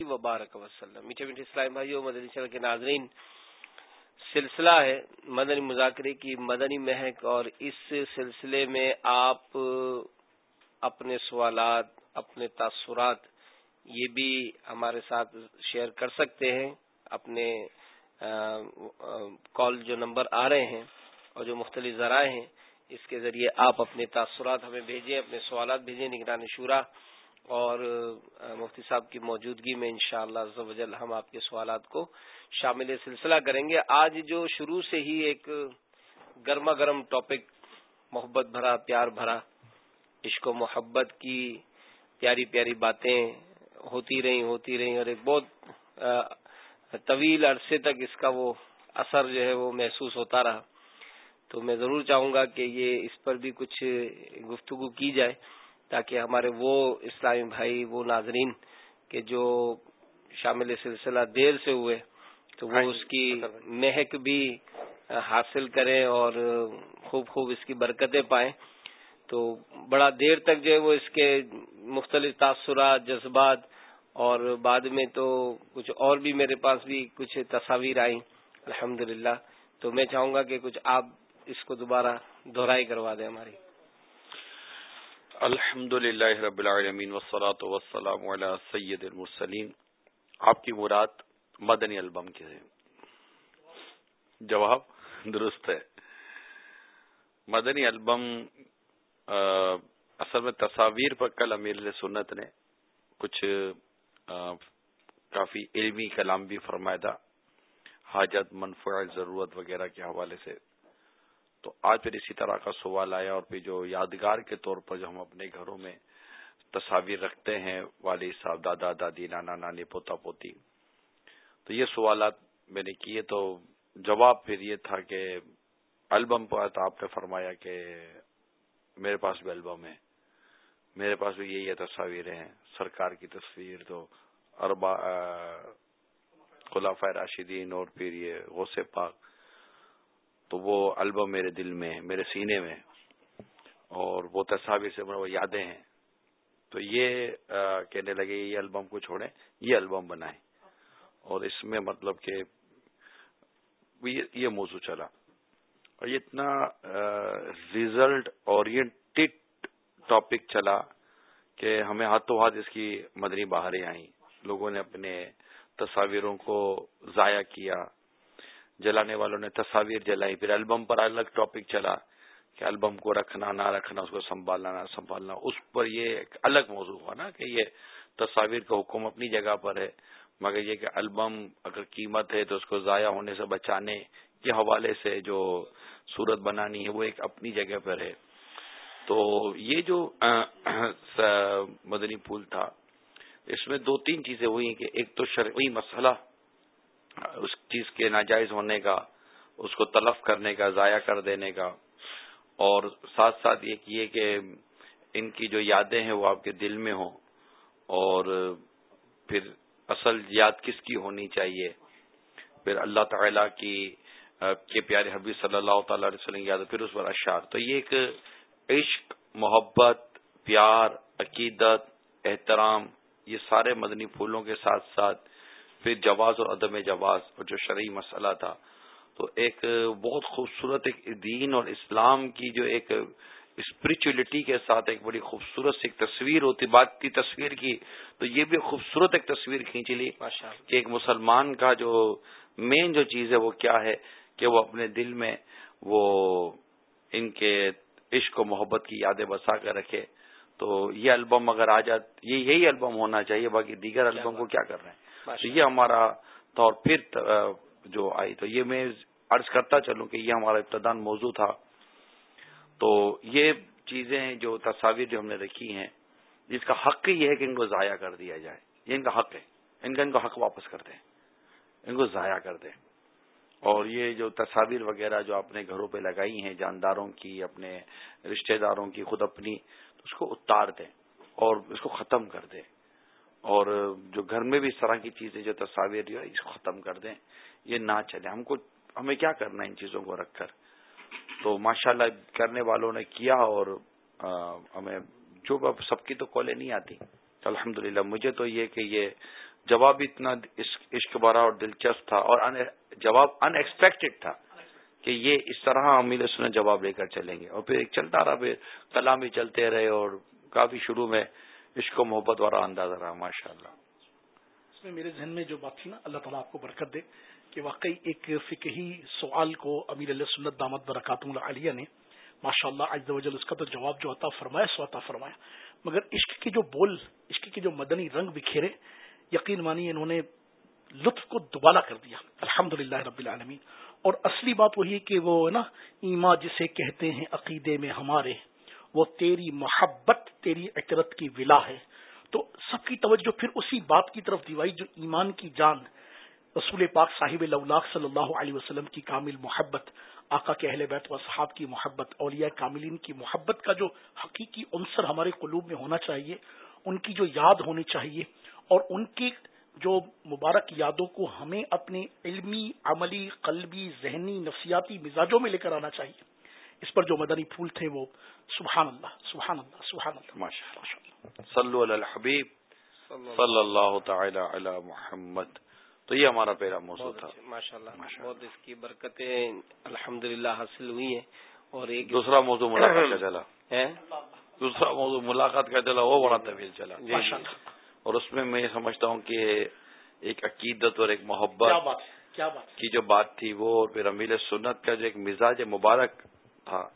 وبارک وسلم۔ میٹھے میٹھے اسلام بھائیوں مدنی چل کے ناظرین، سلسلہ ہے مدنی مذاکرے کی مدنی مہک اور اس سلسلے میں آپ اپنے سوالات، اپنے تاثرات، یہ بھی ہمارے ساتھ شیئر کر سکتے ہیں۔ اپنے کال جو نمبر آ رہے ہیں اور جو مختلف ذرائع ہیں، اس کے ذریعے آپ اپنے تاثرات ہمیں بھیجیں، اپنے سوالات بھیجیں۔ نگران شورا اور مفتی صاحب کی موجودگی میں انشاءاللہ شاء اللہ ہم آپ کے سوالات کو شامل سلسلہ کریں گے۔ آج جو شروع سے ہی ایک گرما گرم ٹاپک، محبت بھرا، پیار بھرا، عشق و محبت کی پیاری پیاری باتیں ہوتی رہی ہوتی رہی اور ایک بہت طویل عرصے تک اس کا وہ اثر جو ہے وہ محسوس ہوتا رہا۔ تو میں ضرور چاہوں گا کہ یہ اس پر بھی کچھ گفتگو کی جائے۔ تاکہ ہمارے وہ اسلامی بھائی وہ ناظرین کے جو شامل سلسلہ دیر سے ہوئے تو وہ ہاں جی، اس کی مہک بھی حاصل کریں اور خوب خوب اس کی برکتیں پائیں۔ تو بڑا دیر تک جو ہے وہ اس کے مختلف تاثرات جذبات اور بعد میں تو کچھ اور بھی میرے پاس بھی کچھ تصاویر آئیں۔ الحمد تو میں چاہوں گا کہ کچھ آپ اس کو دوبارہ دہرائی کروا دیں ہماری۔ الحمد للہ رب العالمین وسلاۃ وسلام علی سید المرسلین۔ آپ کی مراد مدنی البم کے جواب درست ہے۔ مدنی البم اصل میں تصاویر پر کل امیر سنت نے کچھ کافی علمی کلام بھی فرمایا تھا۔ حاجت منفع ضرورت وغیرہ کے حوالے سے۔ تو آج پھر اسی طرح کا سوال آیا اور پھر جو یادگار کے طور پر جو ہم اپنے گھروں میں تصاویر رکھتے ہیں، والد صاحب، دادا، دادی، نانا، نانی، پوتا، پوتی۔ تو یہ سوالات میں نے کیے تو جواب پھر یہ تھا کہ البم پر تو آپ نے فرمایا کہ میرے پاس بھی البم ہے۔ میرے پاس بھی یہی تصاویریں ہیں۔ سرکار کی تصویر تو اربا خلاف راشدین اور پھر یہ غوث پاک۔ تو وہ البم میرے دل میں، میرے سینے میں، اور وہ تصاویر سے وہ یادیں ہیں۔ تو یہ کہنے لگے یہ البم کو چھوڑیں، یہ البم بنائیں۔ اور اس میں مطلب کہ یہ موضوع چلا۔ اور یہ اتنا ریزلٹ اورینٹڈ ٹاپک چلا کہ ہمیں ہاتھوں ہاتھ اس کی مدنی باہریں آئیں۔ لوگوں نے اپنے تصاویروں کو ضائع کیا۔ جلانے والوں نے تصاویر جلائی، پھر البم پر الگ ٹاپک چلا کہ البم کو رکھنا، نہ رکھنا، اس کو سنبھالنا، نہ سنبھالنا۔ اس پر یہ ایک الگ موضوع ہوا نا کہ یہ تصاویر کا حکم اپنی جگہ پر ہے، مگر یہ کہ البم اگر قیمت ہے تو اس کو ضائع ہونے سے بچانے کے حوالے سے جو صورت بنانی ہے وہ ایک اپنی جگہ پر ہے۔ تو یہ جو مدنی پھول تھا، اس میں دو تین چیزیں ہوئی کہ ایک تو شرعی مسئلہ اس چیز کے ناجائز ہونے کا، اس کو تلف کرنے کا، ضائع کر دینے کا۔ اور ساتھ ساتھ یہ کیے کہ ان کی جو یادیں ہیں وہ آپ کے دل میں ہوں۔ اور پھر اصل یاد کس کی ہونی چاہیے؟ پھر اللہ تعالی کی کے پیارے حبیب صلی اللہ تعالی علیہ وسلم یاد، پھر اس پر اشعار۔ تو یہ ایک عشق، محبت، پیار، عقیدت، احترام، یہ سارے مدنی پھولوں کے ساتھ ساتھ پھر جواز اور عدم جواز اور جو شرعی مسئلہ تھا۔ تو ایک بہت خوبصورت ایک دین اور اسلام کی جو ایک اسپرچولیٹی کے ساتھ ایک بڑی خوبصورت سی ایک تصویر ہوتی بات کی تصویر کی تو یہ بھی خوبصورت ایک تصویر کھینچ لی کہ ایک مسلمان کا جو مین جو چیز ہے وہ کیا ہے کہ وہ اپنے دل میں وہ ان کے عشق و محبت کی یادیں بسا کر رکھے۔ تو یہ البم اگر آ جات یہ یہی البم ہونا چاہیے باقی دیگر البم کو کیا کر رہے ہیں؟ تو یہ ہمارا طور پھر جو آئی، تو یہ میں عرض کرتا چلوں کہ یہ ہمارا ابتدان موضوع تھا۔ تو یہ چیزیں جو تصاویر جو ہم نے رکھی ہیں، جس کا حق یہ ہے کہ ان کو ضائع کر دیا جائے۔ یہ ان کا حق ہے۔ ان کا، ان کو حق واپس کر دیں۔ ان کو ضائع کر دیں۔ اور یہ جو تصاویر وغیرہ جو اپنے گھروں پہ لگائی ہیں، جانداروں کی، اپنے رشتہ داروں کی، خود اپنی، اس کو اتار دیں اور اس کو ختم کر دیں۔ اور جو گھر میں بھی اس طرح کی چیزیں جو تصاویر جو ہے، اس کو ختم کر دیں۔ یہ نہ چلے۔ ہم کو ہمیں کیا کرنا ہے ان چیزوں کو رکھ کر؟ تو ماشاءاللہ کرنے والوں نے کیا اور ہمیں جو سب کی تو کالیں نہیں آتی۔ الحمد مجھے تو یہ کہ یہ جواب اتنا عشق بارہ اور دلچسپ تھا اور جواب ان ایکسپیکٹڈ تھا کہ یہ اس طرح امیر سن جواب لے کر چلیں گے۔ اور پھر ایک چلتا رہا، پھر کلام بھی چلتے رہے اور کافی شروع میں عشق و محبت والا اندازہ رہا ماشاء اللہ اس میں میرے ذہن میں جو بات تھی نا، اللہ تعالیٰ آپ کو برکت دے کہ واقعی ایک فکہی سوال کو امیر علیہ سنت دامت برکاتم العالیہ نے ماشاء اللہ وجل اس کا تو جواب جو عطا فرمایا، سو عطا فرمایا۔ مگر عشق کے جو بول، عشق کے جو مدنی رنگ بکھیرے، یقین مانی انہوں نے لطف کو دوبالا کر دیا۔ الحمد رب العالمین۔ اور اصلی بات وہی ہے کہ وہ نا، ایما جسے کہتے ہیں، عقیدے میں ہمارے، وہ تیری محبت تیری اطرت کی ولا ہے۔ تو سب کی توجہ پھر اسی بات کی طرف دیوائی جو ایمان کی جان، رسول پاک صاحب اللہ صلی اللہ علیہ وسلم کی کامل محبت، آقا کے اہل بیت و صحاب کی محبت، اولیاء کاملین کی محبت کا جو حقیقی عنصر ہمارے قلوب میں ہونا چاہیے، ان کی جو یاد ہونی چاہیے اور ان کی جو مبارک یادوں کو ہمیں اپنے علمی، عملی، قلبی، ذہنی، نفسیاتی مزاجوں میں لے کر آنا چاہیے۔ اس پر جو مدنی پھول تھے وہ سبحان اللہ سبحان اللہ سبحان اللہ صلو علی الحبیب۔ صلی اللہ تعالی علی محمد۔ تو یہ ہمارا پہلا موضوع تھا۔ ماشاء اللہ بہت اس کی برکتیں الحمد حاصل ہوئی ہیں۔ اور ایک دوسرا موضوع ملاقات کا چلا۔ دوسرا موضوع ملاقات کا چلا وہ بڑا طویل چلا۔ جی، جی۔ اور اس میں میں یہ سمجھتا ہوں کہ ایک عقیدت اور ایک محبت کی جو بات تھی وہ اور پھر امیل سنت کا جو ایک مزاج مبارک تھا۔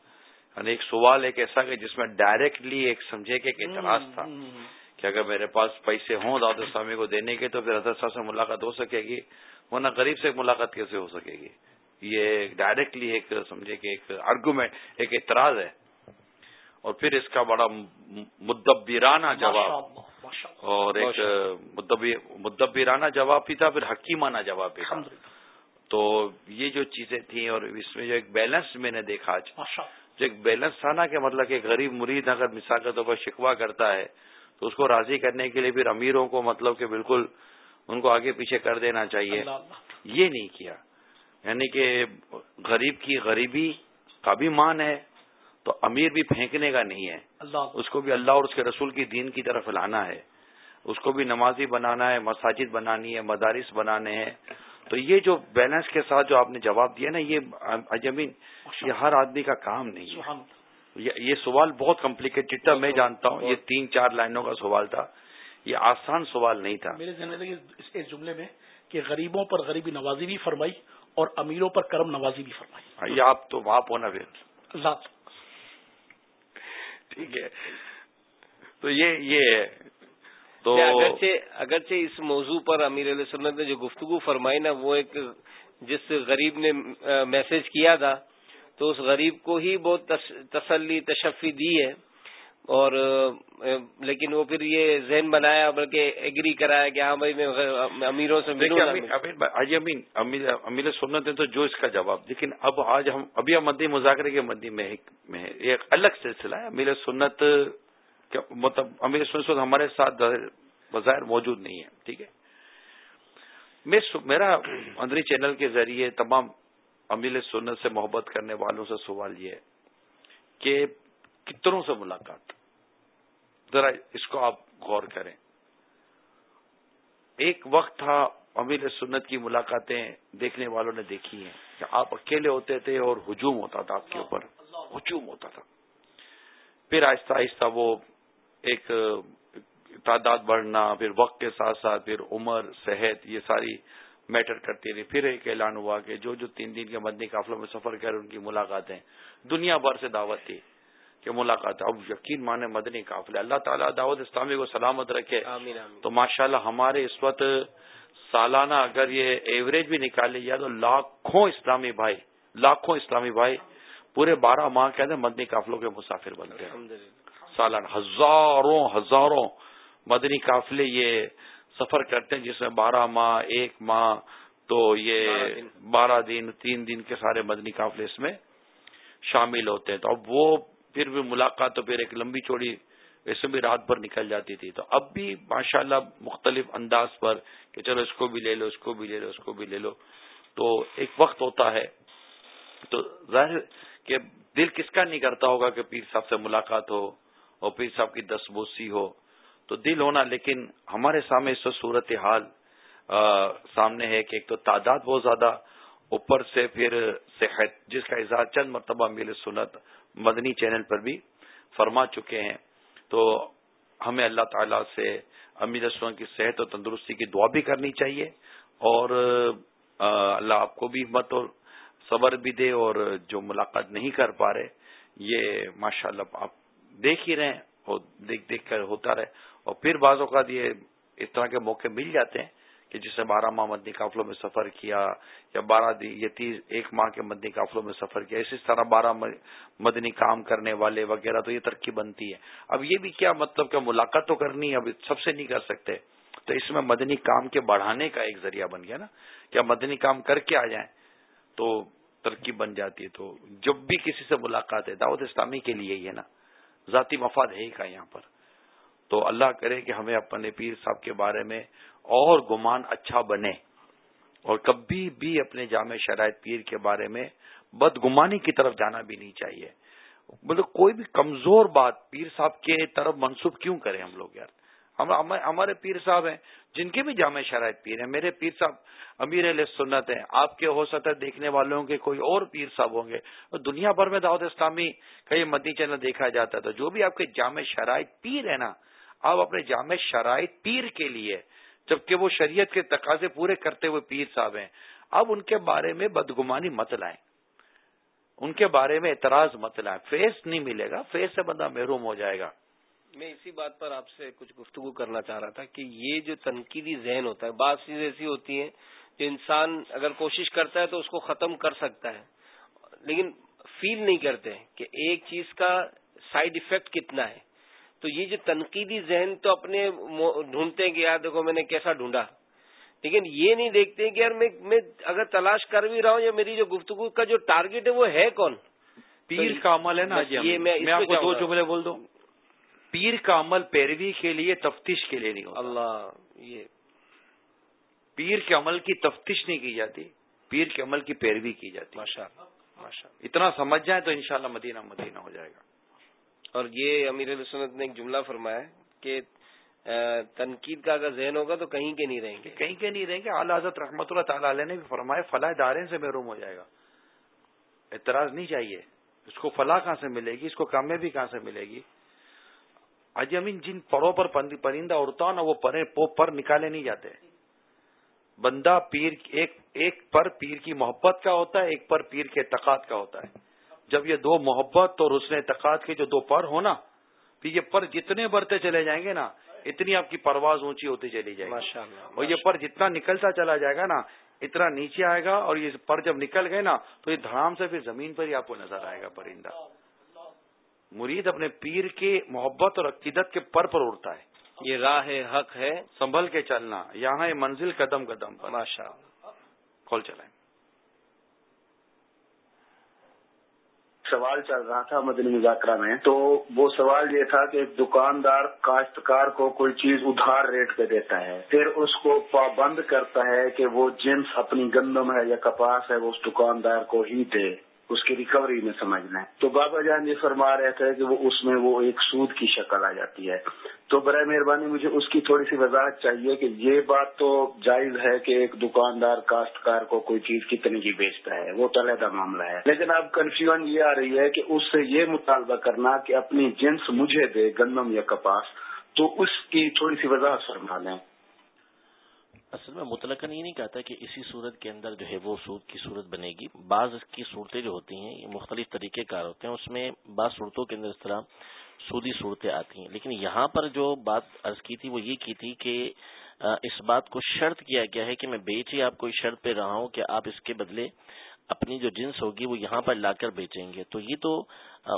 یعنی ایک سوال ایک ایسا کہ جس میں ڈائریکٹلی ایک سمجھے کہ ایک اعتراض تھا کہ اگر میرے پاس پیسے ہوں داد اسلامی کو دینے کے تو پھر حضرت صاحب سے ملاقات ہو سکے گی ورنہ غریب سے ملاقات کیسے ہو سکے گی؟ یہ ڈائریکٹلی ایک سمجھے کہ ایک آرگومنٹ ایک اعتراض ہے۔ اور پھر اس کا بڑا مدبرانہ جواب۔ اور ایک مدبرانہ جواب بھی تھا پھر حکیمانہ جواب بھی تھا۔ تو یہ جو چیزیں تھیں اور اس میں جو ایک بیلنس میں نے دیکھا آج جو ایک بیلنس تھا نا کہ مطلب کہ غریب مرید اگر مساقتوں پر شکوا کرتا ہے تو اس کو راضی کرنے کے لیے پھر امیروں کو مطلب کہ بالکل ان کو آگے پیچھے کر دینا چاہیے۔ یہ نہیں کیا۔ یعنی کہ غریب کی غریبی کا بھی مان ہے تو امیر بھی پھینکنے کا نہیں ہے۔ اس کو بھی اللہ اور اس کے رسول کی دین کی طرف لانا ہے۔ اس کو بھی نمازی بنانا ہے مساجد بنانی ہے مدارس بنانے ہیں۔ تو یہ جو بیلنس کے ساتھ جو آپ نے جواب دیا نا یہ اجمین یہ ہر آدمی کا کام نہیں ہے۔ یہ سوال بہت کمپلیکیٹڈ تھا میں جانتا ہوں۔ یہ تین چار لائنوں کا سوال تھا۔ یہ آسان سوال نہیں تھا۔ میرے ذہن میں اس جملے میں کہ غریبوں پر غریبی نوازی بھی فرمائی اور امیروں پر کرم نوازی بھی فرمائی۔ ہاں، یہ آپ تو آپ ہونا پھر۔ اللہ۔ ٹھیک ہے۔ تو یہ یہ تو اگرچہ اگرچہ اس موضوع پر امیر علیہ سنت نے جو گفتگو فرمائی نا وہ ایک جس غریب نے میسج کیا تھا تو اس غریب کو ہی بہت تسلی تشفی دی ہے۔ اور لیکن وہ پھر یہ ذہن بنایا بلکہ ایگری کرایا کہ ہاں بھائی میں امیروں سے امیر سنت ہے تو جو اس کا جواب لیکن اب آج ہم ابھی ہم مدی مذاکرے کے مدی میں ایک الگ سلسلہ ہے۔ امیر سنت مطلب امیر سنت ہمارے ساتھ بظاہر موجود نہیں ہے ٹھیک ہے؟ میرا اندری چینل کے ذریعے تمام امیل سنت سے محبت کرنے والوں سے سوال یہ کہ کتنوں سے ملاقات؟ ذرا اس کو آپ غور کریں۔ ایک وقت تھا امیل سنت کی ملاقاتیں دیکھنے والوں نے دیکھی ہیں۔ کہ آپ اکیلے ہوتے تھے اور ہجوم ہوتا تھا آپ کے اوپر۔ ہجوم ہوتا تھا۔ پھر آہستہ آہستہ وہ ایک تعداد بڑھنا پھر وقت کے ساتھ ساتھ پھر عمر صحت یہ ساری میٹر کرتی رہی۔ پھر ایک اعلان ہوا کہ جو جو تین دن کے مدنی قافلوں میں سفر کر ان کی ملاقاتیں۔ دنیا بھر سے دعوت تھی کہ ملاقات۔ اب یقین مانے مدنی قافلے۔ اللہ تعالیٰ دعوت اسلامی کو سلامت رکھے۔ آمین آمین۔ تو ماشاء اللہ ہمارے اس وقت سالانہ اگر یہ ایوریج بھی نکالے جائے تو لاکھوں اسلامی بھائی لاکھوں اسلامی بھائی پورے بارہ ماہ کے اندر مدنی قافلوں کے مسافر بنتے ہیں۔ سالانہ ہزاروں ہزاروں مدنی قافلے یہ سفر کرتے ہیں جس میں بارہ ماہ ایک ماہ تو یہ بارہ دن۔ تین دن کے سارے مدنی قافلے اس میں شامل ہوتے ہیں۔ تو اب وہ پھر بھی ملاقات تو پھر ایک لمبی چوڑی میں بھی رات بھر نکل جاتی تھی۔ تو اب بھی ماشاء اللہ مختلف انداز پر کہ چلو اس کو بھی لے لو اس کو بھی لے لو اس کو بھی لے لو۔ تو ایک وقت ہوتا ہے۔ تو ظاہر کہ دل کس کا نہیں کرتا ہوگا کہ پیر صاحب سے ملاقات ہو۔ اور پیر صاحب کی دس بوسی ہو تو دل ہونا، لیکن ہمارے سامنے اس صورت حال سامنے ہے کہ ایک تو تعداد بہت زیادہ، اوپر سے پھر صحت، جس کا اظہار چند مرتبہ میل سنت مدنی چینل پر بھی فرما چکے ہیں۔ تو ہمیں اللہ تعالی سے، امیر سن کی صحت اور تندرستی کی دعا بھی کرنی چاہیے اور اللہ آپ کو بھی ہمت اور صبر بھی دے اور جو ملاقات نہیں کر پا رہے، یہ ماشاء اللہ آپ دیکھ ہی رہے اور دیکھ دیکھ کر ہوتا رہے۔ اور پھر بعض اوقات یہ اس طرح کے موقع مل جاتے ہیں کہ جسے بارہ ماہ مدنی قافلوں میں سفر کیا یا بارہ یا تیس ایک ماہ کے مدنی قافلوں میں سفر کیا اسی طرح بارہ مدنی کام کرنے والے وغیرہ، تو یہ ترقی بنتی ہے۔ اب یہ بھی کیا مطلب کہ ملاقات تو کرنی ہے، اب سب سے نہیں کر سکتے۔ تو اس میں مدنی کام کے بڑھانے کا ایک ذریعہ بن گیا نا۔ کیا مدنی کام کر کے آ جائیں تو ترقی بن جاتی ہے۔ تو جب بھی کسی سے ملاقات ہے، دعوت اسلامی کے لیے ہی ہے نا۔ ذاتی مفاد ہے ہی کا یہاں پر۔ تو اللہ کرے کہ ہمیں اپنے پیر صاحب کے بارے میں اور گمان اچھا بنے اور کبھی بھی اپنے جامع شرائط پیر کے بارے میں بدگمانی کی طرف جانا بھی نہیں چاہیے۔ مطلب کوئی بھی کمزور بات پیر صاحب کے طرف منسوخ کیوں کریں ہم لوگ یار؟ ہمارے پیر صاحب ہیں، جن کے بھی جامع شرائط پیر ہیں، میرے پیر صاحب امیر علیہ سنت ہیں۔ آپ کے ہو سکتا ہے دیکھنے والوں کے کوئی اور پیر صاحب ہوں گے۔ دنیا بھر میں دعوت اسلامی کا یہ مدنی چینل دیکھا جاتا ہے۔ تو جو بھی آپ کے جامع شرائط پیر ہے نا، آپ اپنے جامع شرائط پیر کے لیے، جبکہ وہ شریعت کے تقاضے پورے کرتے ہوئے پیر صاحب ہیں اب ان کے بارے میں بدگمانی مت لائیں۔ ان کے بارے میں اعتراض مت لائیں۔ فیس نہیں ملے گا، فیس سے بندہ محروم ہو جائے گا۔ میں اسی بات پر آپ سے کچھ گفتگو کرنا چاہ رہا تھا کہ یہ جو تنقیدی ذہن ہوتا ہے بعض چیزیں ایسی ہوتی ہیں جو انسان اگر کوشش کرتا ہے تو اس کو ختم کر سکتا ہے۔ لیکن فیل نہیں کرتے کہ ایک چیز کا سائڈ افیکٹ کتنا ہے۔ تو یہ جو تنقیدی ذہن تو اپنے ڈھونڈتے ہیں کہ یار دیکھو میں نے کیسا ڈھونڈا۔ لیکن یہ نہیں دیکھتے کہ یار میں اگر تلاش کر بھی رہا ہوں یا میری جو گفتگو کا جو ٹارگیٹ ہے وہ ہے کون؟ پیر کا عمل ہے نا یہ میں دو جملے بول دوں۔ پیر کا عمل پیروی کے لیے تفتیش کے لیے نہیں ہوتا۔ اللہ یہ۔ پیر کے عمل کی تفتیش نہیں کی جاتی پیر کے عمل کی پیروی کی جاتی۔ ماشاء ماشاء اتنا سمجھ جائیں تو انشاءاللہ مدینہ مدینہ ہو جائے گا۔ اور یہ امیر سنت نے ایک جملہ فرمایا کہ تنقید کا اگر ذہن ہوگا تو کہیں کے نہیں رہیں گے۔ کہیں کے نہیں رہیں گے۔ اعلی حضرت رحمت اللہ تعالی علیہ نے بھی فرمایا فلاح دارے سے محروم ہو جائے گا۔ اعتراض نہیں چاہیے۔ اس کو فلاح کہاں سے ملے گی؟ اس کو کامیابی کہاں سے ملے گی؟ اج امین جن پروں پر پرندہ اڑتا نا وہ پر نکالے نہیں جاتے۔ بندہ پیر ایک ایک پر پیر کی محبت کا ہوتا ہے ایک پر پیر کے اعتقاد کا ہوتا ہے۔ جب یہ دو محبت اور اس نے اعتقاد کے جو دو پر ہو نا پھر یہ پر جتنے بڑھتے چلے جائیں گے نا اتنی آپ کی پرواز اونچی ہوتی چلی جائے گی۔ اور یہ پر جتنا نکلتا چلا جائے گا نا اتنا نیچے آئے گا اور یہ پر جب نکل گئے نا تو یہ دھڑام سے پھر زمین پر ہی آپ کو نظر آئے گا پرندہ۔ مرید اپنے پیر کی محبت اور عقیدت کے پر پر اڑتا ہے۔ یہ راہ حق ہے۔ سنبھل کے چلنا یہاں یہ منزل قدم قدم پر۔ ماشاء کھول چلائیں۔ سوال چل رہا تھا مدنی مذاکرہ میں۔ تو وہ سوال یہ تھا کہ دکاندار کاشتکار کو کوئی چیز ادھار ریٹ پہ دیتا ہے پھر اس کو پابند کرتا ہے کہ وہ جنس اپنی گندم ہے یا کپاس ہے وہ اس دکاندار کو ہی دے۔ اس کی ریکوری میں سمجھنا ہے۔ تو بابا جان یہ فرما رہے تھے کہ وہ اس میں وہ ایک سود کی شکل آ جاتی ہے۔ تو برائے مہربانی مجھے اس کی تھوڑی سی وضاحت چاہیے کہ یہ بات تو جائز ہے کہ ایک دکاندار، کاشتکار کو کوئی چیز کتنے کی بیچتا ہے۔ وہ علیحدہ معاملہ ہے۔ لیکن اب کنفیوژن یہ آ رہی ہے کہ اس سے یہ مطالبہ کرنا کہ اپنی جنس مجھے دے، گندم یا کپاس، تو اس کی تھوڑی سی وضاحت فرما لیں۔ اصل میں مطلق یہ نہیں کہتا کہ اسی صورت کے اندر جو ہے وہ سود کی صورت بنے گی۔ بعض کی صورتیں جو ہوتی ہیں، یہ مختلف طریقے کار ہوتے ہیں۔ اس میں بعض صورتوں کے اندر اس طرح سودی صورتیں آتی ہیں۔ لیکن یہاں پر جو بات عرض کی تھی، وہ یہ کی تھی کہ اس بات کو شرط کیا گیا ہے کہ میں بیچ ہی آپ کو شرط پہ رہا ہوں کہ آپ اس کے بدلے اپنی جو جنس ہوگی وہ یہاں پر لا کر بیچیں گے۔ تو یہ تو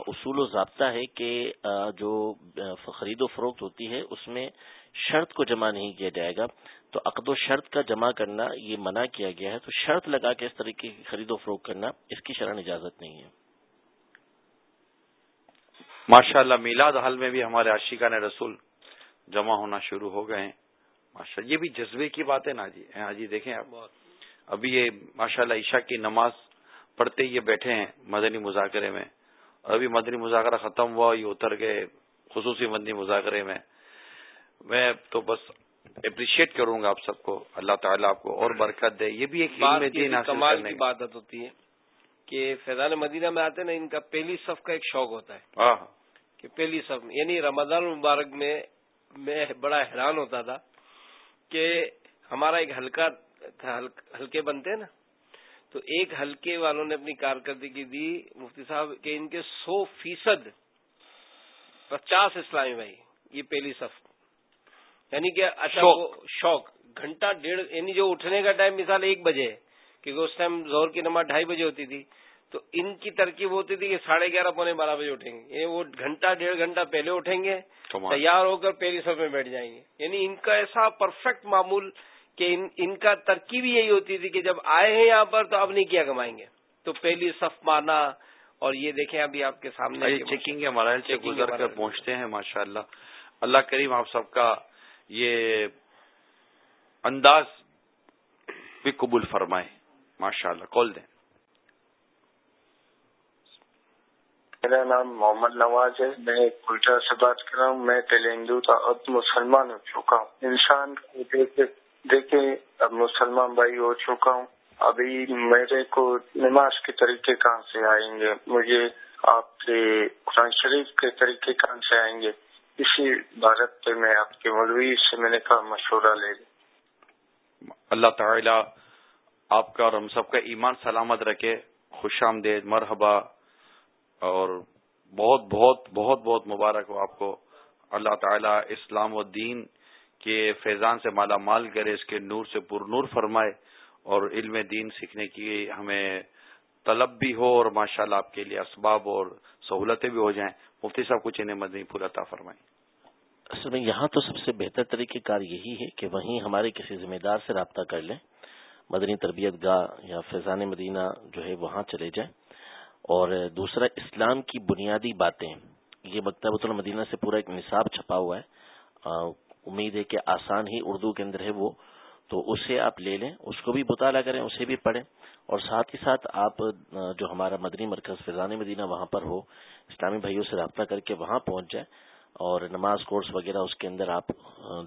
اصول و ضابطہ ہے کہ جو خرید و فروخت ہوتی ہے، اس میں شرط کو جمع نہیں کیا جائے گا، تو عقد و شرط کا جمع کرنا، یہ منع کیا گیا ہے، تو شرط لگا کے اس طریقے کی خرید و فروخت کرنا، اس کی شرح اجازت نہیں ہے۔ ماشاء اللہ میلاد حل میں بھی ہمارے عاشقان رسول جمع ہونا شروع ہو گئے ہیں۔ ماشاء یہ بھی جذبے کی بات ہے نا جی؟ ہاں جی دیکھیں آپ۔ ابھی یہ ماشاء اللہ عشاء کی نماز پڑھتے یہ بیٹھے ہیں مدنی مذاکرے میں۔ ابھی مدنی مذاکرہ ختم ہوا، یہ اتر گئے، خصوصی مدنی مذاکرے میں۔ میں تو بس اپریشیٹ کروں گا آپ سب کو۔ اللہ تعالیٰ آپ کو اور برکت دے۔ یہ بھی ایک کمال کی بات ہوتی ہے کہ فیضان مدینہ میں آتے نا ان کا پہلی صف کا ایک شوق ہوتا ہے۔ ہاں۔ کہ پہلی صف یعنی رمضان المبارک میں میں بڑا حیران ہوتا تھا کہ ہمارا ایک ہلکا ہلکے بنتے نا۔ تو ایک ہلکے والوں نے اپنی کارکردگی دی۔ مفتی صاحب کہ ان کے سو فیصد پچاس اسلامی بھائی یہ پہلی صف۔ یعنی کہ اچھا شوق. گھنٹہ ڈیڑھ یعنی جو اٹھنے کا ٹائم مثال ایک بجے ہے کیونکہ اس ٹائم زور کی نماز ڈھائی بجے ہوتی تھی تو ان کی ترکیب ہوتی تھی کہ ساڑھے گیارہ پونے بارہ بجے اٹھیں گے۔ یعنی وہ گھنٹہ ڈیڑھ گھنٹہ پہلے اٹھیں گے تیار ہو کر پہلی صف میں بیٹھ جائیں گے۔ یعنی ان کا ایسا پرفیکٹ معمول کہ ان ان کا ترکیب یہی ہوتی تھی کہ جب آئے ہیں یہاں پر تو اب نہیں کیا کمائیں گے۔ تو پہلی صف مارنا اور یہ دیکھیں ابھی آپ کے سامنے چیکنگ ہمارا گزر کر پہنچتے ہیں ماشاء اللہ اللہ کریم آپ سب کا یہ انداز بھی قبول فرمائے۔ ماشاء اللہ کال دیں۔ میرا نام محمد نواز ہے۔ میں کوئٹہ سے بات کر رہا ہوں۔ میں پہلے ہندو تھا اب مسلمان ہو چکا ہوں۔ انسان کو دیکھے اب مسلمان بھائی ہو چکا ہوں۔ ابھی میرے کو نماز کے طریقے کہاں سے آئیں گے؟ مجھے آپ کے قرآن شریف کے طریقے کہاں سے آئیں گے؟ اسی بھارت پہ میں آپ کے مولوی سے میں نے کہا مشورہ لے لیں اللہ تعالی آپ کا اور ہم سب کا ایمان سلامت رکھے، خوش آمدید، مرحبا۔ اور بہت بہت بہت بہت مبارک ہو آپ کو۔ اللہ تعالی اسلام و دین کے فیضان سے مالا مال کرے، اس کے نور سے پر نور فرمائے اور علم دین سیکھنے کی ہمیں طلب بھی ہو اور ماشاءاللہ اللہ آپ کے لیے اسباب اور سہولتیں بھی ہو جائیں، مفتی صاحب کچھ انہیں مدنی پورا عطا فرمائیں۔ اصل میں یہاں تو سب سے بہتر طریقہ کار یہی ہے کہ وہیں ہمارے کسی ذمہ دار سے رابطہ کر لیں، مدنی تربیت گاہ یا فیضان مدینہ جو ہے وہاں چلے جائیں۔ اور دوسرا، اسلام کی بنیادی باتیں۔ یہ مکتبۃ المدینہ سے پورا ایک نصاب چھپا ہوا ہے۔ امید ہے کہ آسان ہی اردو کے اندر ہے وہ۔ تو اسے آپ لے لیں، اس کو بھی مطالعہ کریں، اسے بھی پڑھیں۔ اور ساتھ ہی ساتھ آپ جو ہمارا مدنی مرکز فیضان مدینہ وہاں پر ہو، اسلامی بھائیوں سے رابطہ کر کے وہاں پہنچ جائیں اور نماز کورس وغیرہ اس کے اندر آپ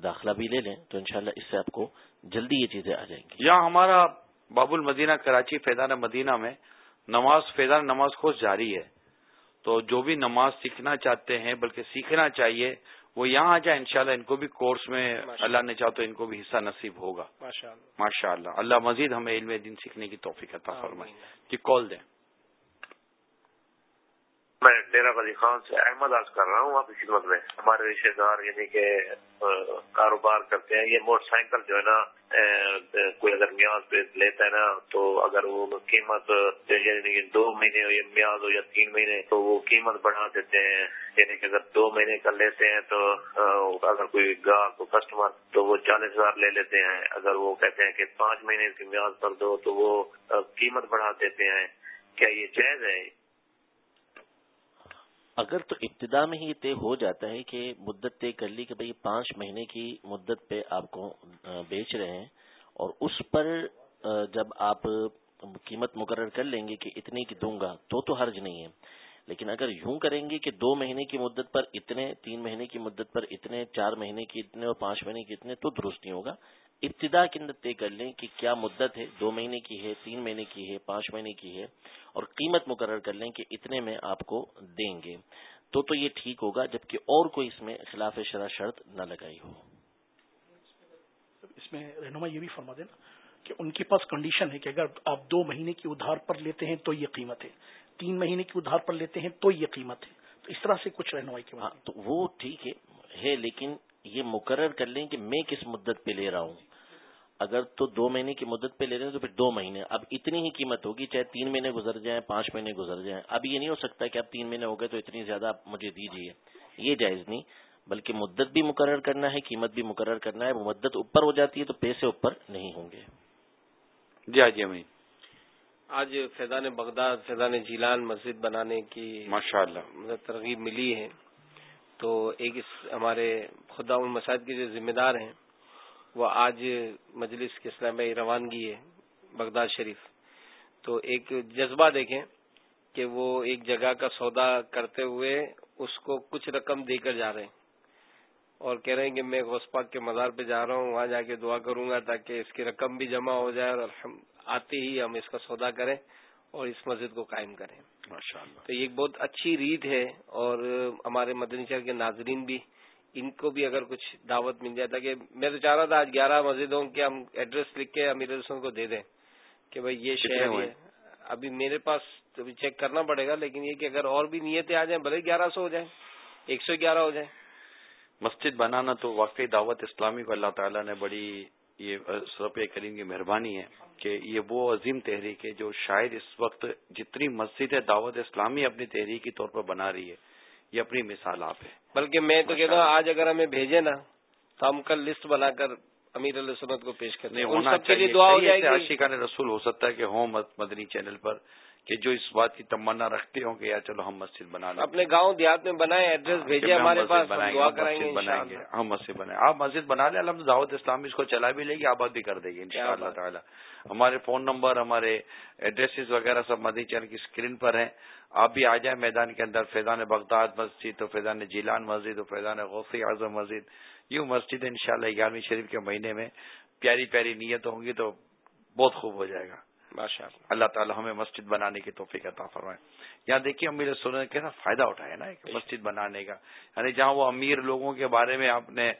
داخلہ بھی لے لیں، تو انشاءاللہ اس سے آپ کو جلدی یہ چیزیں آ جائیں گی۔ یہاں ہمارا باب المدینہ کراچی فیضان مدینہ میں نماز، فیضان نماز کورس جاری ہے۔ تو جو بھی نماز سیکھنا چاہتے ہیں، بلکہ سیکھنا چاہیے وہ یہاں آ جائے انشاءاللہ ان کو بھی کورس میں اللہ نے چاہ تو ان کو بھی حصہ نصیب ہوگا۔ ماشاء اللہ اللہ مزید ہمیں علم دین سیکھنے کی توفیق عطا فرمائے۔ کہ کال دیں۔ میں ڈیرا ولی خان سے احمد آج کر رہا ہوں آپ کی خدمت میں۔ ہمارے رشتے دار یعنی کہ کاروبار کرتے ہیں، یہ موٹر سائیکل جو ہے نا کوئی اگر میاض پہ لیتا ہے نا، تو اگر وہ قیمت یعنی کہ دو مہینے ہو یا میاض ہو یا تین مہینے، تو وہ قیمت بڑھا دیتے ہیں۔ یعنی کہ اگر دو مہینے کا لیتے ہیں تو اگر کوئی گاہک کو کسٹمر، تو وہ چالیس ہزار لے لیتے ہیں۔ اگر وہ کہتے ہیں کہ پانچ مہینے کی میاض کر دو، تو وہ قیمت بڑھا دیتے ہیں۔ کیا یہ جائز ہے؟ اگر تو ابتدا میں ہی طے ہو جاتا ہے کہ مدت طے کر لی کہ بھائی پانچ مہینے کی مدت پہ آپ کو بیچ رہے ہیں اور اس پر جب آپ قیمت مقرر کر لیں گے کہ اتنے کی دوں گا تو تو حرج نہیں ہے۔ لیکن اگر یوں کریں گے کہ دو مہینے کی مدت پر اتنے، تین مہینے کی مدت پر اتنے، چار مہینے کی اتنے اور پانچ مہینے کی اتنے تو درست نہیں ہوگا۔ ابتدا کے اندر طے کر لیں کہ کیا مدت ہے دو مہینے کی ہے تین مہینے کی ہے پانچ مہینے کی ہے اور قیمت مقرر کر لیں کہ اتنے میں آپ کو دیں گے۔ تو تو یہ ٹھیک ہوگا جبکہ اور کوئی اس میں خلاف شرح شرط نہ لگائی ہو۔ اس میں رہنما یہ بھی فرما دینا کہ ان کے پاس کنڈیشن ہے کہ اگر آپ دو مہینے کی ادھار پر لیتے ہیں تو یہ قیمت ہے تین مہینے کی ادھار پر لیتے ہیں تو یہ قیمت ہے۔ تو اس طرح سے کچھ رہنمائی کے بعد تو وہ ٹھیک ہے لیکن یہ مقرر کر لیں کہ میں کس مدت پہ لے رہا ہوں۔ اگر تو دو مہینے کی مدت پہ لے رہے ہیں تو پھر دو مہینے۔ اب اتنی ہی قیمت ہوگی چاہے تین مہینے گزر جائیں پانچ مہینے گزر جائیں۔ اب یہ نہیں ہو سکتا کہ اب تین مہینے ہو گئے تو اتنی زیادہ آپ مجھے دیجیے یہ جائز نہیں بلکہ مدت بھی مقرر کرنا ہے قیمت بھی مقرر کرنا ہے۔ وہ مدت اوپر ہو جاتی ہے تو پیسے اوپر نہیں ہوں گے۔ جی ہاں جی امین۔ آج فیضان بغداد فیضان جیلان مسجد بنانے کی ماشاء اللہ ترغیب ملی ہے۔ تو ایک اس ہمارے خدا مساجد کے جو ذمہ دار ہیں وہ آج مجلس کے اسلام روانگی ہے بغداد شریف۔ تو ایک جذبہ دیکھیں کہ وہ ایک جگہ کا سودا کرتے ہوئے اس کو کچھ رقم دے کر جا رہے ہیں۔ اور کہہ رہے ہیں کہ میں پاک کے مزار پہ جا رہا ہوں وہاں جا کے دعا کروں گا تاکہ اس کی رقم بھی جمع ہو جائے اور آتے ہی ہم اس کا سودا کریں اور اس مسجد کو قائم کریں۔ تو یہ ایک بہت اچھی ریت ہے اور ہمارے مدنی شہر کے ناظرین بھی ان کو بھی اگر کچھ دعوت مل جائے تاکہ میں تو چاہ رہا تھا آج گیارہ مسجدوں کے ہم ایڈریس لکھ کے امیر رسول کو دے دیں کہ بھائی یہ شہر ہے ابھی میرے پاس ابھی چیک کرنا پڑے گا لیکن یہ کہ اگر اور بھی نیتیں آ جائیں بھلے گیارہ سو ہو جائیں ایک سو گیارہ ہو جائیں۔ مسجد بنانا تو واقعی دعوت اسلامی کو اللہ تعالیٰ نے بڑی یہ سرپ کریم کی مہربانی ہے کہ یہ وہ عظیم تحریک ہے جو شاید اس وقت جتنی مسجد ہے دعوت اسلامی اپنی تحریک کے طور پر بنا رہی ہے یہ اپنی مثال آپ ہے بلکہ میں تو کہتا ہوں آج اگر ہمیں بھیجے نا تو ہم کل لسٹ بنا کر امیر علیہ سنت کو پیش کرتے ہیں۔ دعا ہو جائے گی رسول ہو سکتا ہے کہ ہوں مدنی چینل پر۔ کہ جو اس بات کی تمنا رکھتے ہوں کہ یا چلو ہم مسجد بنا لیں اپنے گاؤں دیہات میں بنائیں ایڈریس بھیجے ہمارے پاس دعا کرائیں گے بنائیں گے ہم مسجد بنائیں آپ مسجد بنا لیں الحمد دعوت اسلامی اس کو چلا بھی لے گی آباد بھی کر دے گی ان شاء اللہ تعالیٰ۔ ہمارے فون نمبر ہمارے ایڈریسز وغیرہ سب مدنی چینل کی اسکرین پر ہیں۔ آپ بھی آ جائیں میدان کے اندر فیضان بغداد مسجد تو فیضان جیلان مسجد تو فیضان غوثی اعظم مسجد۔ یوں مسجد ان شاء اللہ گیارہویں شریف کے مہینے میں پیاری پیاری نیت ہوں گی تو بہت خوب ہو جائے گا۔ ماشاء اللہ تعالیٰ ہمیں مسجد بنانے کی توفیق عطا فرمائے۔ یہاں دیکھیے امیر سننے کیسا فائدہ اٹھایا نا مسجد بنانے کا۔ یعنی جہاں وہ امیر لوگوں کے بارے میں آپ نے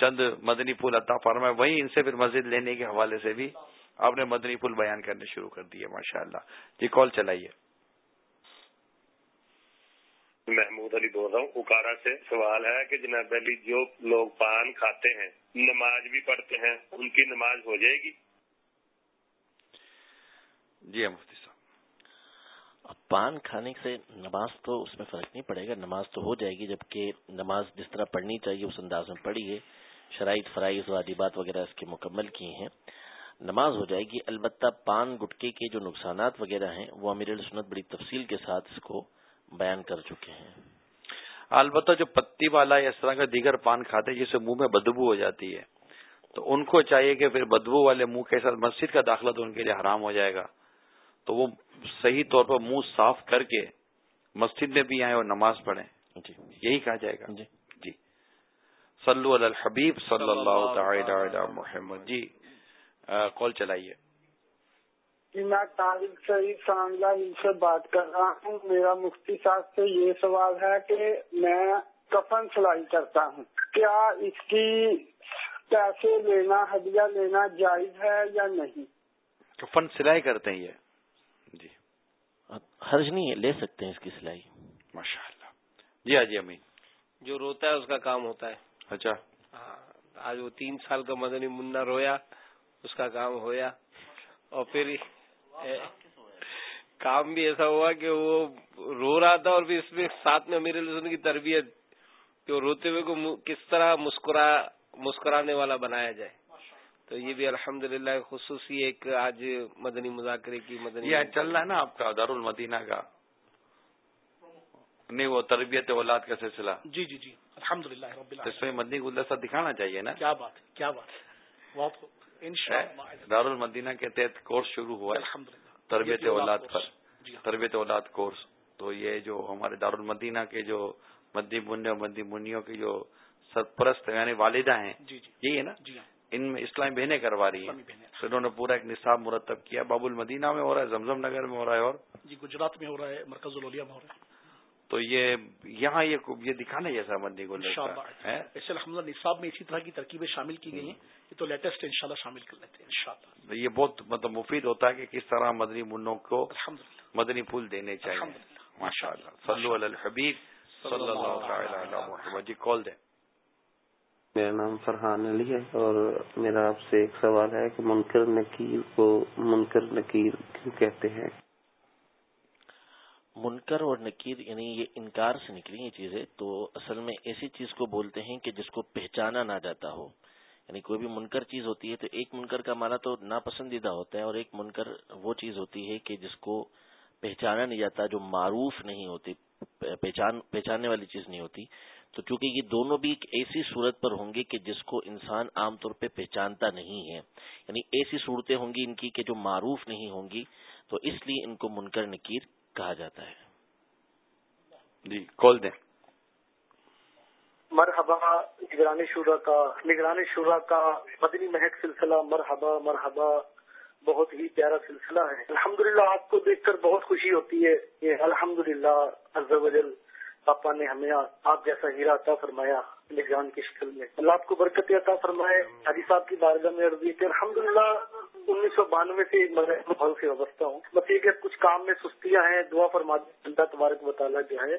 چند مدنی پھول عطا فرمائے وہیں ان سے پھر مسجد لینے کے حوالے سے بھی آپ نے مدنی پھول بیان کرنے شروع کر دیے ماشاء اللہ جی کال چلائیے۔ محمود علی بول رہا ہوں اکارا سے۔ سوال ہے کہ جناب علی جو لوگ پان کھاتے ہیں نماز بھی پڑھتے ہیں ان کی نماز ہو جائے گی؟ جی مفتی صاحب۔ پان کھانے سے نماز تو اس میں فرق نہیں پڑے گا نماز تو ہو جائے گی جبکہ نماز جس طرح پڑھنی چاہیے اس انداز میں پڑھی ہے۔ شرائط فرائض واجبات وغیرہ اس کے مکمل کی ہیں۔ نماز ہو جائے گی البتہ پان گٹکے کے جو نقصانات وغیرہ ہیں وہ امیر سنت بڑی تفصیل کے ساتھ اس کو بیان کر چکے ہیں۔ البتہ جو پتی والا یا اس طرح کا دیگر پان کھاتے جسے منہ میں بدبو ہو جاتی ہے تو ان کو چاہیے کہ پھر بدبو والے منہ کے ساتھ مسجد کا داخلہ تو ان کے لیے حرام ہو جائے گا۔ تو وہ صحیح طور پر منہ صاف کر کے مسجد میں بھی آئے اور نماز پڑھیں۔ جی۔ یہی کہا جائے گا۔ جی۔ جی۔ صلو علی الحبیب صلی اللہ تعالی محمد۔ جی کال چلائیے۔ جی میں طالب سعید سانگلہ سے بات کر رہا ہوں۔ میرا مفتی صاحب سے یہ سوال ہے کہ میں کفن سلائی کرتا ہوں۔ کیا اس کی پیسے لینا ہدیہ لینا جائز ہے یا نہیں؟ کفن سلائی کرتے ہیں یہ۔ حرج نہیں ہے لے سکتے ہیں اس کی سلائی۔ ماشاء اللہ جی ہاں جی امین جو روتا ہے اس کا کام ہوتا ہے۔ اچھا۔ ہاں آج وہ تین سال کا مدنی منا رویا اس کا کام ہویا۔ اور پھر کام بھی ایسا ہوا کہ وہ رو رہا تھا اور پھر اس میں ساتھ میں امیر الحسن کی تربیت کہ وہ روتے ہوئے کو کس طرح مسکرا مسکرانے والا بنایا جائے۔ تو یہ بھی الحمد للہ خصوصی ایک آج مدنی مذاکرے کی مدنی یہ چل رہا ہے نا آپ کا دارالمدینہ کا۔ نہیں وہ تربیت اولاد کا سلسلہ۔ جی جی جی الحمد للہ اس میں مدنی گلدستہ دکھانا چاہیے نا؟ کیا بات کیا بات دارالمدینہ کے تحت کورس شروع ہوا ہے۔ تربیت اولاد پر۔ جی ہاں۔ تربیت اولاد کورس۔ تو یہ جو ہمارے دارالمدینہ کے جو مدی اور مدی منیوں کی جو سرپرست یعنی والدہ ہیں جی جی۔ یہی ہے نا؟ جی ہاں۔ ان میں اسلامی بہنیں کروا رہی ہیں۔ تو انہوں نے پورا ایک نصاب مرتب کیا۔ باب المدینہ میں ہو رہا ہے زمزم نگر میں ہو رہا ہے اور؟ جی گجرات میں ہو رہا ہے مرکز الولیا میں ہو رہا ہے۔ تو یہ یہاں یہ یہ دکھانا جیسا مندی کو الحمد نصاب میں اسی طرح کی ترکیبیں شامل کی گئی ہیں۔ یہ تو لیٹسٹ انشاءاللہ شامل کر لیتے ہیں یہ بہت مطلب مفید ہوتا ہے کہ کس طرح مدنی منوں کو مدنی پھول دینے چاہیے۔ ماشاء اللہ الحبیب۔ صلی اللہ جی کال دیں۔ میرا نام فرحان علی ہے اور میرا آپ سے ایک سوال ہے کہ منکر نکیر کو منکر نکیر کیوں کہتے ہیں؟ منکر اور نکیر یعنی یہ انکار سے نکلی یہ چیزیں، تو اصل میں ایسی چیز کو بولتے ہیں کہ جس کو پہچانا نہ جاتا ہو۔ یعنی کوئی بھی منکر چیز ہوتی ہے تو ایک منکر کا مانا تو ناپسندیدہ ہوتا ہے اور ایک منکر وہ چیز ہوتی ہے کہ جس کو پہچانا نہیں جاتا، جو معروف نہیں ہوتی، پہچان پہچاننے والی چیز نہیں ہوتی۔ تو چونکہ یہ دونوں بھی ایک ایسی صورت پر ہوں گے کہ جس کو انسان عام طور پہ پہچانتا نہیں ہے یعنی ایسی صورتیں ہوں گی ان کی کہ جو معروف نہیں ہوں گی تو اس لیے ان کو منکر نکیر کہا جاتا ہے۔ جی کال دیں۔ مرحبا نگرانی شورا کا نگرانی شورا کا مدنی مہک سلسلہ مرحبا مرحبا بہت ہی پیارا سلسلہ ہے۔ الحمدللہ آپ کو دیکھ کر بہت خوشی ہوتی ہے الحمد للہ پاپا نے ہمیں آپ جیسا ہیرا عطا فرمایا نگران کی شکل میں۔ اللہ آپ کو برکت عطا فرمائے۔ حاجی صاحب کی بارگاہ میں عرضی کہ الحمد للہ انیس سو بانوے سے ماحول سے وابستہ ہوں۔ بس یہ کہ کچھ کام میں سستیاں ہیں، دعا فرما اللہ تبارک مطالعہ جو ہے،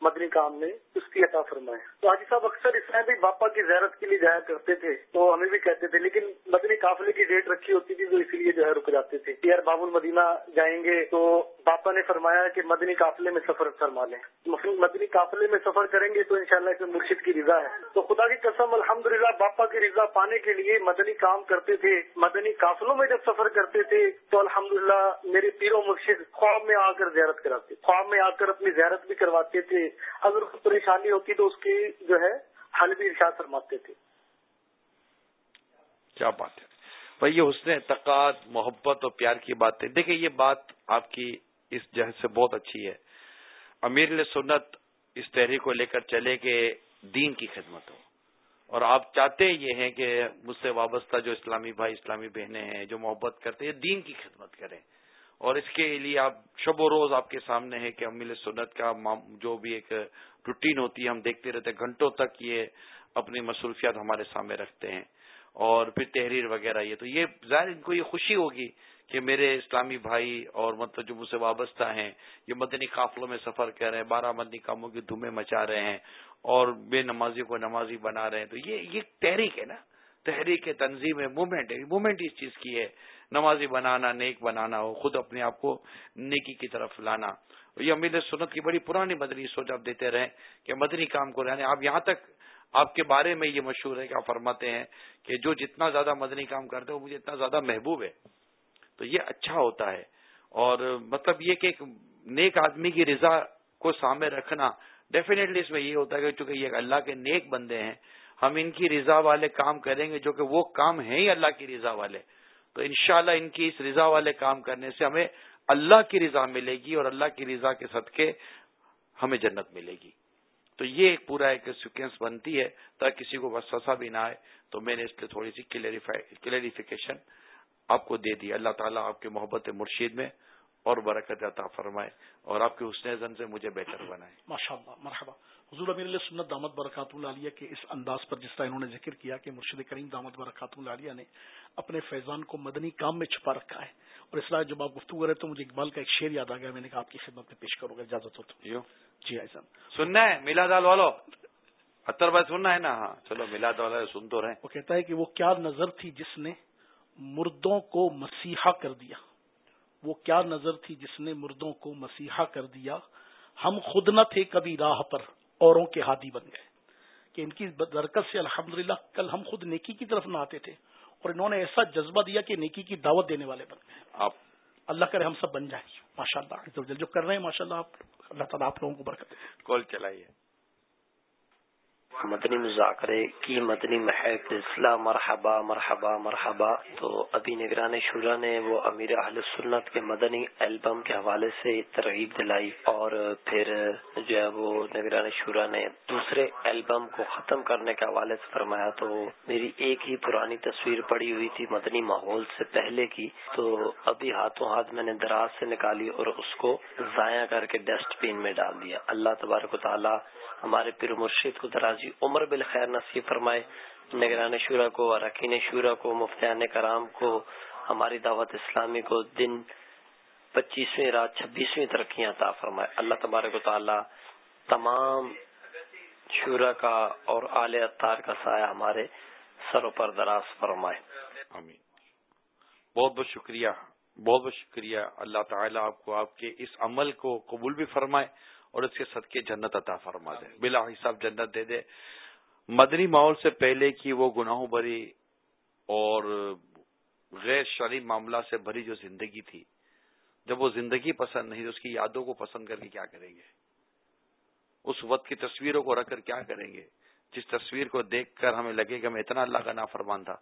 مدنی کام میں اس کی عطا فرمائے۔ تو حاجی صاحب، اکثر اس میں بھی باپا کی زیارت کے لیے جایا کرتے تھے تو ہمیں بھی کہتے تھے، لیکن مدنی قافلے کی ڈیٹ رکھی ہوتی تھی تو اسی لیے جو ہے رک جاتے تھے۔ یار باب المدینہ جائیں گے تو باپا نے فرمایا کہ مدنی قافلے میں سفر فرما لیں۔ مدنی قافلے میں سفر کریں گے تو انشاءاللہ اس میں مرشد کی رضا ہے۔ تو خدا کی قسم، الحمدللہ باپا کی رضا پانے کے لیے مدنی کام کرتے تھے۔ مدنی قافلوں میں جب سفر کرتے تھے، تو الحمدللہ میرے پیرو مرشد خواب میں آ کر زیارت کراتے خواب میں آ کر اپنی زیارت بھی کرواتے تھے۔ اگر کوئی پریشانی ہوتی تو اس کی جو ہے، حل بھی ارشاد فرماتے تھے۔ کیا بات ہے۔ بھائی، یہ حسن اعتقاد، محبت اور پیار کی بات ہے دیکھیں، یہ بات آپ کی اس جہد سے بہت اچھی ہے۔ امیر سنت اس تحریک کو لے کر چلے کہ دین کی خدمت ہو۔ اور آپ چاہتے یہ ہیں کہ مجھ سے وابستہ جو اسلامی بھائی، اسلامی بہنیں ہیں، جو محبت کرتے ہیں دین کی خدمت کریں۔ اور اس کے لیے آپ شب و روز آپ کے سامنے ہے کہ امیل سنت کا جو بھی ایک روٹین ہوتی ہے، ہم دیکھتے رہتے گھنٹوں تک یہ اپنی مصروفیات ہمارے سامنے رکھتے ہیں۔ اور پھر تحریر وغیرہ یہ، تو یہ ظاہر ان کو یہ خوشی ہوگی کہ میرے اسلامی بھائی اور مطلب جو مجھ سے وابستہ ہیں، یہ مدنی قافلوں میں سفر کر رہے ہیں، بارہ مدنی کاموں کی دھومیں مچا رہے ہیں اور بے نمازی کو نمازی بنا رہے ہیں۔ تو یہ یہ تحریک ہے نا۔ تحریک تنظیم ہے موومنٹ ہے۔ موومنٹ اس چیز کی ہے۔ نمازی بنانا، نیک بنانا ہو، خود اپنے آپ کو نیکی کی طرف لانا۔ یہ امید سنت کی بڑی پرانی مدنی سوچ آپ دیتے رہے کہ مدنی کام کو رہنے۔ آپ یہاں تک، آپ کے بارے میں یہ مشہور ہے کہ آپ فرماتے ہیں کہ جو جتنا زیادہ مدنی کام کرتے وہ مجھے اتنا زیادہ محبوب ہے۔ تو یہ اچھا ہوتا ہے۔ اور مطلب یہ کہ ایک نیک آدمی کی رضا کو سامنے رکھنا ڈیفینیٹلی اس میں یہ ہوتا ہے کہ چونکہ یہ اللہ کے نیک بندے ہیں، ہم ان کی رضا والے کام کریں گے جو کہ وہ کام ہیں ہی اللہ کی رضا والے۔ تو انشاءاللہ ان کی اس رضا والے کام کرنے سے ہمیں اللہ کی رضا ملے گی اور اللہ کی رضا کے صدقے ہمیں جنت ملے گی۔ تو یہ ایک پورا ایک سیکوینس بنتی ہے تاکہ کسی کو وسوسہ بھی نہ آئے۔ تو میں نے اس کے تھوڑی سی کلیریفیکیشن آپ کو دے دی۔ اللہ تعالیٰ آپ کے محبت مرشید میں اور برکت عطا فرمائے اور آپ کے حسن زن سے مجھے بہتر بنائے۔ ماشاء اللہ مرحبا۔ حضور امیر سنت دامت برکات العالیہ کے اس انداز پر جس طرح انہوں نے ذکر کیا کہ مرشد کریم دامت برکات العالیہ نے اپنے فیضان کو مدنی کام میں چھپا رکھا ہے۔ اور اس طرح جب آپ گفتگو رہے تو مجھے اقبال کا ایک شعر یاد آ گیا میں نے کہا آپ کی خدمت میں پیش کروں گا اجازت ہو تو۔ جی ایسا سننا ہے میلا دال والو۔ اتر بھائی سننا ہے نا؟ ہاں چلو میلا دال سن تو رہے وہ کہتا ہے کہ وہ کیا نظر تھی جس نے مردوں کو مسیحا کر دیا۔ وہ کیا نظر تھی جس نے مردوں کو مسیحا کر دیا؟ ہم خود نہ تھے کبھی راہ پر اوروں کے ہادی بن گئے۔ کہ ان کی برکت سے الحمدللہ کل ہم خود نیکی کی طرف نہ آتے تھے اور انہوں نے ایسا جذبہ دیا کہ نیکی کی دعوت دینے والے بن گئے۔ آپ اللہ کرے ہم سب بن جائیں۔ ماشاء اللہ جو کر رہے ہیں ماشاء اللہ اللہ تعالیٰ آپ لوگوں کو برکت کال چلائیے۔ مدنی مذاکرے کی مدنی محق اصلاح مرحبا مرحبا مرحبا۔ تو ابھی نگران شورا نے وہ امیر اہل سنت کے مدنی البم کے حوالے سے ترغیب دلائی اور پھر جو ہے وہ نگران شورا نے دوسرے البم کو ختم کرنے کے حوالے سے فرمایا تو میری ایک ہی پرانی تصویر پڑی ہوئی تھی مدنی ماحول سے پہلے کی۔ تو ابھی ہاتھوں ہاتھ میں نے دراز سے نکالی اور اس کو ضائع کر کے ڈسٹ بین میں ڈال دیا۔ اللہ تبارک و تعالیٰ ہمارے پیر مرشید کو دراز درازی عمر بالخیر نصیب فرمائے، نگران شورا کو، اراکین شورا کو، مفتیان کرام کو، ہماری دعوت اسلامی کو دن پچیسویں رات چھبیسویں ترقیاں عطا فرمائے۔ اللہ تبارک و تعالی تمام شورا کا اور آل اطار کا سایہ ہمارے سروں پر دراز فرمائے۔ آمین۔ بہت بہت شکریہ۔ بہت بہت شکریہ۔ اللہ تعالیٰ آپ کو، آپ کے اس عمل کو قبول بھی فرمائے۔ اور اس کے صدقے جنت عطا فرما دے۔ بلا حساب جنت دے دے۔ مدنی ماحول سے پہلے کی وہ گناہوں بھری اور غیر شرعی معاملہ سے بھری جو زندگی تھی جب وہ زندگی پسند نہیں اس کی یادوں کو پسند کر کے کیا کریں گے؟ اس وقت کی تصویروں کو رکھ کر کیا کریں گے؟ جس تصویر کو دیکھ کر ہمیں لگے کہ ہمیں اتنا اللہ کا نافرمان تھا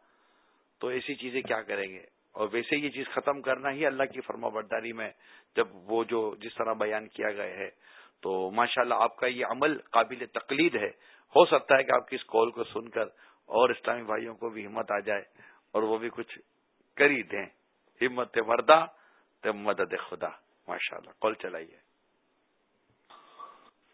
تو ایسی چیزیں کیا کریں گے؟ اور ویسے یہ چیز ختم کرنا ہی اللہ کی فرما برداری میں جب وہ جو جس طرح بیان کیا گیا ہے تو ماشاءاللہ اللہ آپ کا یہ عمل قابل تقلید ہے۔ ہو سکتا ہے کہ آپ کی اس کال کو سن کر اور اسلامی بھائیوں کو بھی ہمت آ جائے اور وہ بھی کچھ کر ہی دیں۔ ہمت مردہ تو مدد خدا۔ ماشاء اللہ کال چلائیے۔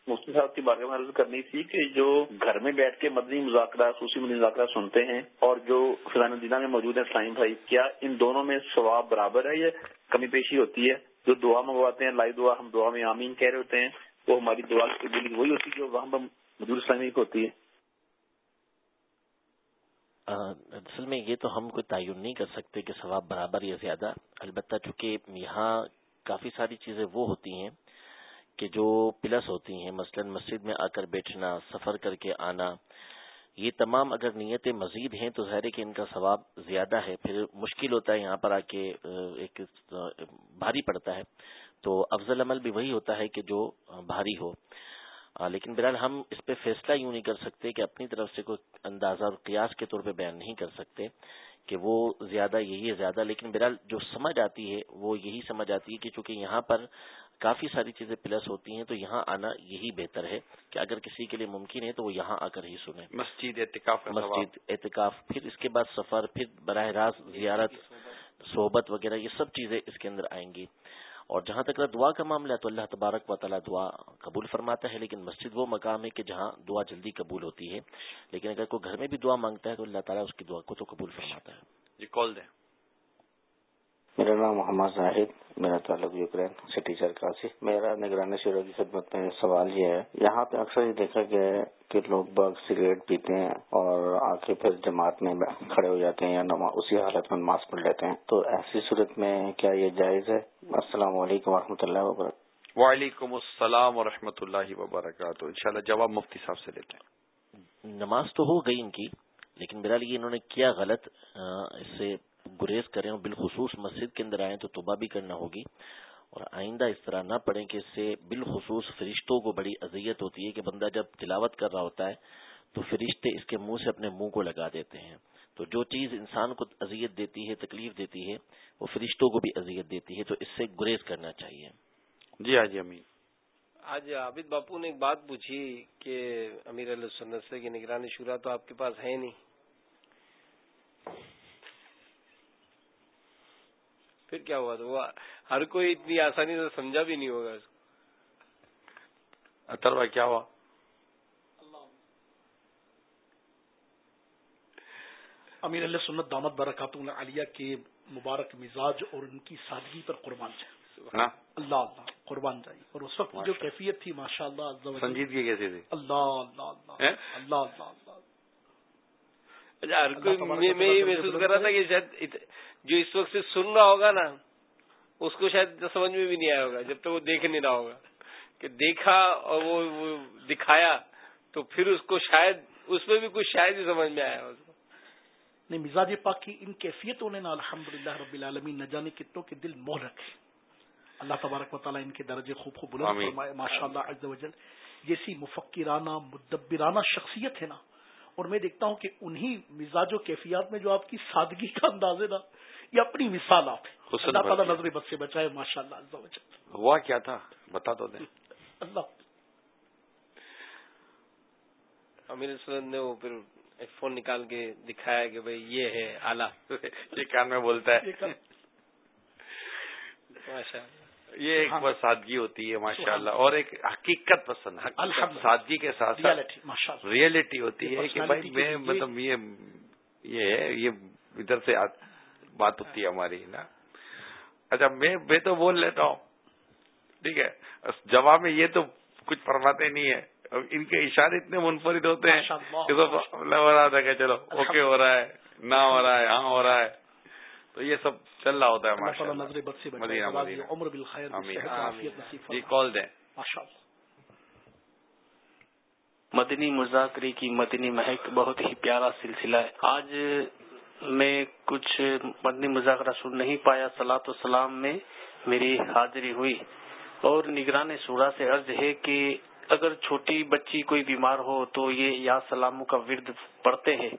مفتی صاحب کی بارے میں عرض کرنی تھی کہ جو گھر میں بیٹھ کے مدنی مذاکرہ خصوصی مدنی مذاکرہ سنتے ہیں اور جو فضان الدینہ میں موجود ہے اسلام بھائی، کیا ان دونوں میں ثواب برابر ہے یا کمی پیشی ہوتی ہے؟ جو دعا منگواتے ہیں، لائی دعا، ہم دعا میں آمین کہہ رہے ہوتے ہیں۔ وہ ہماری دعا کی قبولی وہی ہوتی ہے جو وہاں پر موجود اسلامی ہوتی ہے۔ اصل میں یہ تو ہم کوئی تعین نہیں کر سکتے کہ ثواب برابر یا زیادہ۔ البتہ چونکہ یہاں کافی ساری چیزیں وہ ہوتی ہیں کہ جو پلس ہوتی ہیں، مثلا مسجد میں آ کر بیٹھنا، سفر کر کے آنا، یہ تمام اگر نیتیں مزید ہیں تو ظاہر ہے کہ ان کا ثواب زیادہ ہے۔ پھر مشکل ہوتا ہے یہاں پر آ کے ایک بھاری پڑتا ہے۔ تو افضل عمل بھی وہی ہوتا ہے کہ جو بھاری ہو۔ لیکن بہرحال ہم اس پہ فیصلہ یوں نہیں کر سکتے کہ اپنی طرف سے کوئی اندازہ اور قیاس کے طور پہ بیان نہیں کر سکتے کہ وہ زیادہ یہی ہے زیادہ۔ لیکن بہرحال جو سمجھ آتی ہے وہ یہی سمجھ آتی ہے کہ چونکہ یہاں پر کافی ساری چیزیں پلس ہوتی ہیں تو یہاں آنا یہی بہتر ہے کہ اگر کسی کے لیے ممکن ہے تو وہ یہاں آ کر ہی سنیں۔ مسجد اعتکاف مسجد اعتکاف پھر اس کے بعد سفر پھر براہ راست زیارت صحبت وغیرہ یہ سب چیزیں اس کے اندر آئیں گی۔ اور جہاں تک دعا کا معاملہ ہے تو اللہ تبارک و تعالیٰ دعا قبول فرماتا ہے، لیکن مسجد وہ مقام ہے کہ جہاں دعا جلدی قبول ہوتی ہے۔ لیکن اگر کوئی گھر میں بھی دعا مانگتا ہے تو اللہ تعالیٰ اس کی دعا کو تو قبول فرماتا ہے۔ جی کال دیں۔ میرا نام محمد زاہد میرا تعلق یوکرین سے ٹیچر کراچی میرا نگرانی شعروں کی خدمت میں سوال یہ ہے یہاں پہ اکثر یہ دیکھا گیا ہے کہ لوگ باغ سگریٹ پیتے ہیں اور آ کے پھر جماعت میں کھڑے ہو جاتے ہیں یا اسی حالت میں ماسک پڑھ لیتے ہیں۔ تو ایسی صورت میں کیا یہ جائز ہے؟ السلام علیکم و رحمۃ اللہ وبرکاتہ۔ وعلیکم السلام و رحمۃ اللہ وبرکاتہ۔ انشاءاللہ جواب مفتی صاحب سے لیتے ہیں۔ نماز تو ہو گئی ان کی لیکن میرا لیے انہوں نے کیا غلط اس سے گریز کریں اور بالخصوص مسجد کے اندر آئیں تو توبہ بھی کرنا ہوگی۔ اور آئندہ اس طرح نہ پڑھیں کہ اس سے بالخصوص فرشتوں کو بڑی اذیت ہوتی ہے کہ بندہ جب تلاوت کر رہا ہوتا ہے تو فرشتے اس کے منہ سے اپنے منہ کو لگا دیتے ہیں۔ تو جو چیز انسان کو اذیت دیتی ہے تکلیف دیتی ہے وہ فرشتوں کو بھی اذیت دیتی ہے۔ تو اس سے گریز کرنا چاہیے۔ جی ہاں جی امین۔ آج عابد باپو نے ایک بات پوچھی کہ امیر علیہ سنت سے کہ نگرانی شورا تو آپ کے پاس ہے نہیں۔ پھر کیا ہوا تو وہ ہر کوئی اتنی آسانی سے سمجھا بھی نہیں ہوگا اطر بھائی کیا ہوا؟ امیر اللہ سنت دامت برکات عالیہ کے مبارک مزاج اور ان کی سادگی پر قربان جائے اللہ۔ اللہ قربان جائے اور اس وقت جو کیفیت تھی ماشاء اللہ سنجیدگی کیسی تھی؟ اللہ اللہ اللہ اللہ اللہ اچھا ہر کوئی میں یہ محسوس کر رہا تھا کہ شاید جو اس وقت سے سن رہا ہوگا نا اس کو شاید سمجھ میں بھی نہیں آیا ہوگا جب تک وہ دیکھ نہیں رہا ہوگا۔ کہ دیکھا اور وہ دکھایا تو پھر اس کو شاید اس میں بھی کچھ شاید ہی سمجھ میں آیا اس کو نہیں مزاج پاک کی ان کیفیتوں نے نا الحمد للہ رب العالمین نہ جانے کتوں کے دل مول رکھے۔ اللہ تبارک و تعالیٰ ان کے درجے خوب خوب بلند فرمائے۔ ماشاء اللہ عز و جل جیسی مفکرانہ مدبرانہ شخصیت ہے نا اور میں دیکھتا ہوں کہ انہی مزاج و کیفیات میں جو آپ کی سادگی کا انداز ہے نا یہ اپنی مثال آپ اللہ تعالیٰ نظر بد سے بچائے ماشاء اللہ ہوا کیا تھا؟ بتا دو دیں۔ اللہ۔ امیر وسلم نے وہ پھر ایک فون نکال کے دکھایا کہ بھائی یہ ہے آلہ یہ کان میں بولتا ہے۔ ماشاء یہ ایک ہاں۔ سادگی ہوتی ہے ماشاء اللہ. اور ایک حقیقت پسند سادگی کے ساتھ ریئلٹی ہوتی ہے کہ بھائی میں مطلب یہ ہے یہ ادھر سے بات ہوتی ہے ہماری نا؟ اچھا میں میں تو بول لیتا ہوں۔ ٹھیک ہے؟ جواب میں یہ تو کچھ فرماتے نہیں ہے۔ ان کے اشارے اتنے منفرد ہوتے ہیں کہ چلو اوکے ہو رہا ہے نہ ہو رہا ہے ہاں ہو رہا ہے۔ تو یہ سب چل رہا ہوتا ہے جی کال دیں۔ مدنی مذاکرے کی مدنی مہک بہت ہی پیارا سلسلہ ہے۔ آج میں کچھ مدنی مذاکرہ سن نہیں پایا سلاۃ السلام میں میری حاضری ہوئی۔ اور نگران سورا سے عرض ہے کہ اگر چھوٹی بچی کوئی بیمار ہو تو یہ یا سلاموں کا ورد پڑھتے ہیں۔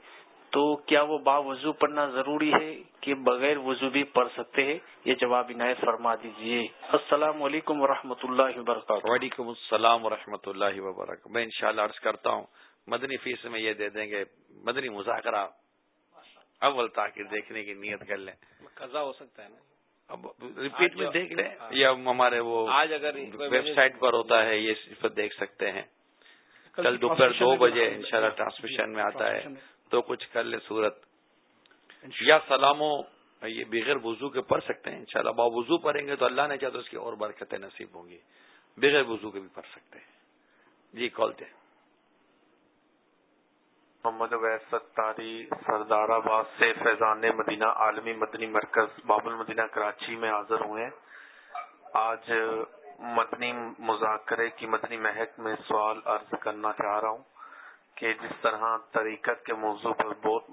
تو کیا وہ با وضو پڑھنا ضروری ہے کہ بغیر وضو بھی پڑھ سکتے ہیں؟ یہ جواب عنایت فرما دیجیے السلام علیکم و اللہ وبرکاتہ۔ وعلیکم السلام و اللہ وبرکاتہ۔ میں انشاءاللہ عرض کرتا ہوں مدنی فیس میں یہ دے دیں گے مدنی مذاکرہ اول تاکہ دیکھنے کی نیت کر لیں۔ قضا ہو سکتا ہے نا؟ اب ریپیٹ میں دیکھ لیں۔ یا ہمارے وہ آج اگر ویب سائٹ پر ہوتا ہے یہ صرف دیکھ سکتے ہیں۔ کل دوپہر دو بجے انشاءاللہ ٹرانسمیشن میں آتا ہے۔ تو کچھ کر لے صورت۔ یا سلاموں یہ بغیر وضو کے پڑھ سکتے ہیں انشاءاللہ۔ با وضو پڑھیں گے تو اللہ نے چاہا تو اس کی اور برکتیں نصیب ہوں گی۔ بغیر وضو کے بھی پڑھ سکتے ہیں۔ جی کال دیں محمد ویس ستاری سردار آباد سے فیضان مدینہ عالمی مدنی مرکز باب المدینہ کراچی میں حاضر ہوئے آج مدنی مذاکرے کی مدنی مہک میں سوال عرض کرنا چاہ رہا ہوں۔ کہ جس طرح طریقت کے موضوع پر بہت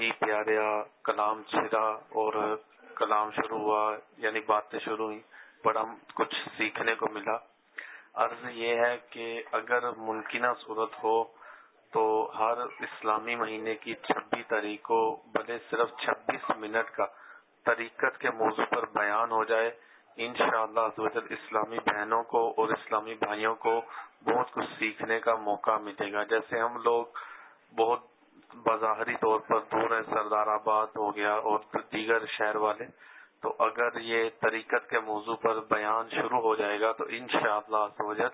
ہی پیارا کلام چھڑا اور کلام شروع ہوا یعنی باتیں شروع ہوئی بڑا کچھ سیکھنے کو ملا۔ عرض یہ ہے کہ اگر ممکنہ صورت ہو تو ہر اسلامی مہینے کی چھبیس تاریخ کو بھلے صرف چھبیس منٹ کا طریقت کے موضوع پر بیان ہو جائے۔ ان شاء اللہ اسلامی بہنوں کو اور اسلامی بھائیوں کو بہت کچھ سیکھنے کا موقع ملے گا۔ جیسے ہم لوگ بہت بظاہری طور پر دور ہیں، سردار آباد ہو گیا اور دیگر شہر والے، تو اگر یہ طریقت کے موضوع پر بیان شروع ہو جائے گا تو ان شاء اللہ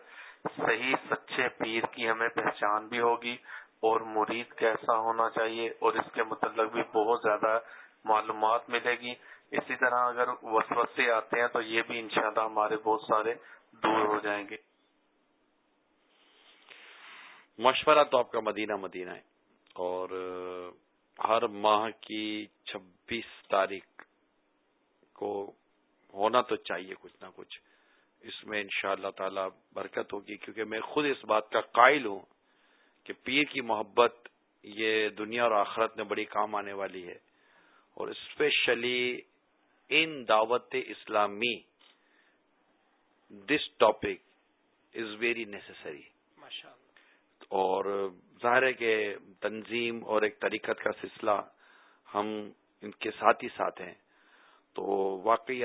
صحیح سچے پیر کی ہمیں پہچان بھی ہوگی اور مرید کیسا ہونا چاہیے اور اس کے متعلق بھی بہت زیادہ معلومات ملے گی۔ اسی طرح اگر وسوسے آتے ہیں تو یہ بھی انشاءاللہ ہمارے بہت سارے دور ہو جائیں گے۔ مشورہ تو آپ کا مدینہ مدینہ ہے اور ہر ماہ کی چھبیس تاریخ کو ہونا تو چاہیے کچھ نہ کچھ۔ اس میں ان شاء اللہ تعالی برکت ہوگی کیونکہ میں خود اس بات کا قائل ہوں کہ پیر کی محبت یہ دنیا اور آخرت میں بڑی کام آنے والی ہے اور specially in Dawat Islami this topic is very necessary اور ظاہر ہے کہ تنظیم اور ایک طریقت کا سلسلہ ہم ان کے ساتھ ہی ساتھ ہیں۔ تو واقعی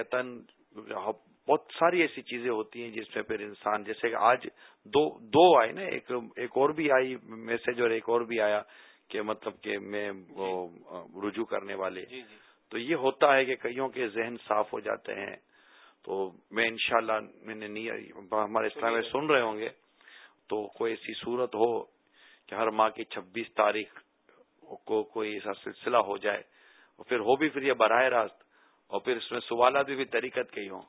بہت ساری ایسی چیزیں ہوتی ہیں جس میں پھر انسان جیسے کہ آج دو دو آئے نا ایک ایک اور بھی آئی میسج اور ایک اور بھی آیا کہ مطلب کہ میں وہ رجوع کرنے والے۔ جی جی۔ تو یہ ہوتا ہے کہ کئیوں کے ذہن صاف ہو جاتے ہیں۔ تو میں انشاءاللہ میں نے ہمارے اسلام میں سن رہے ہوں گے۔ تو کوئی ایسی صورت ہو کہ ہر ماہ کی چھبیس تاریخ کو کوئی ایسا سلسلہ ہو جائے اور پھر ہو بھی پھر یہ براہ راست اور پھر اس میں سوالات بھی, بھی طریقت کے ہی ہوں۔